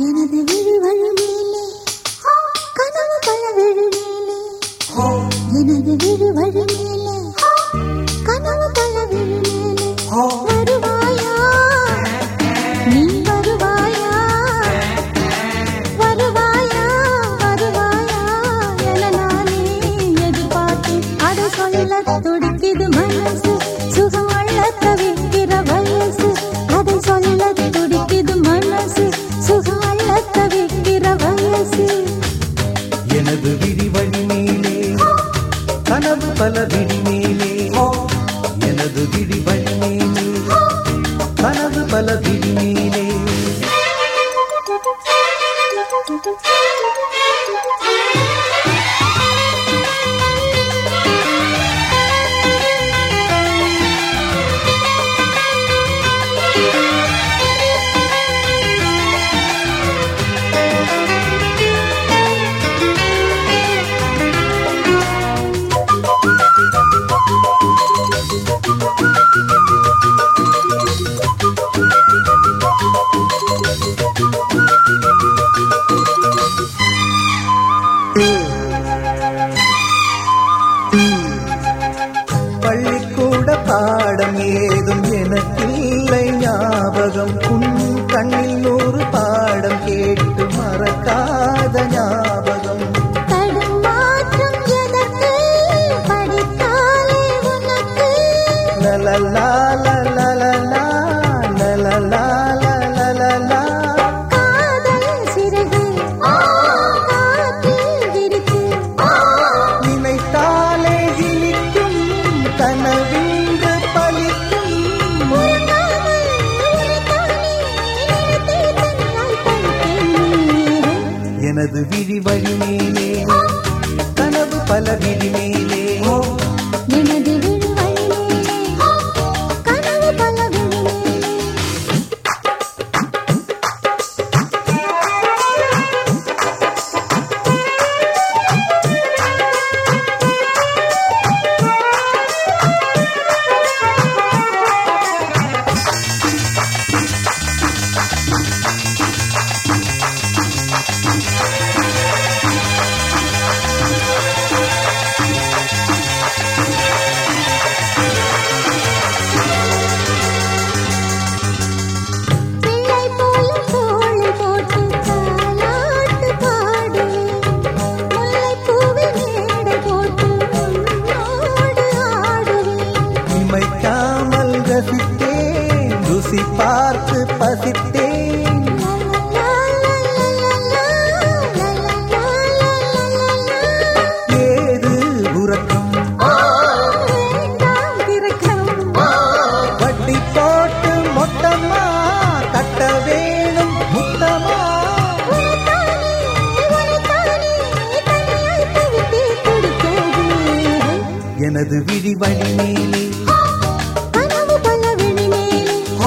ಯನದ ವಿರುವಳ ಮೇಲೆ ಕನವು ಕಳವಳ ಮೇಲೆ ಯನದ ವಿರುವಳ ಮೇಲೆ. எனது விழிவழி மேலே கனவு பல விழி மேலே எனது விழிவழி மேலே கனவு பல விழி மேலே உலகம் உன் கண்ணில் நூறு பாடம் கேட்டு மறக்காத ஞான மனது விழி வழியே ருசி பார்த்து பசித்தேன். ஏது உறக்கம்? வட்டி போட்டு மொத்தமா தட்ட வேணும் முத்தமா? எனது விழி மேலே